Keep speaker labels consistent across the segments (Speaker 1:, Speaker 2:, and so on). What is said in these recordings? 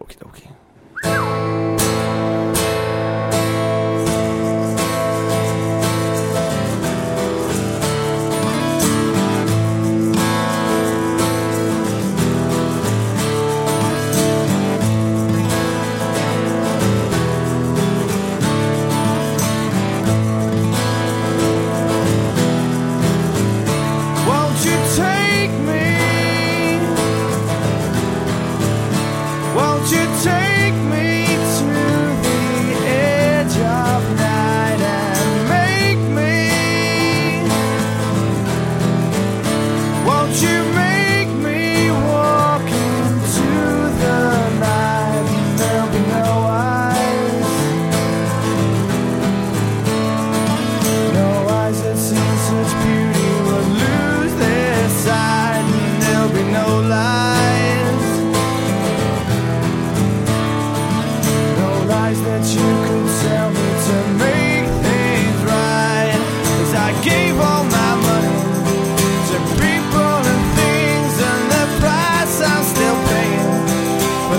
Speaker 1: Okie dokie.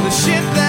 Speaker 2: the shit that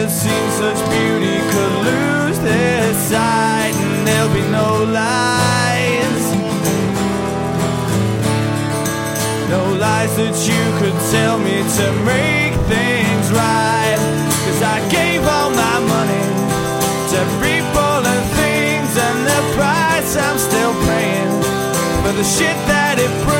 Speaker 2: that seen such beauty could lose their sight, and there'll be no lies. No lies that you could tell me to make things right. Cause I gave all my money to people and things, and the price I'm still paying for the shit that it brings.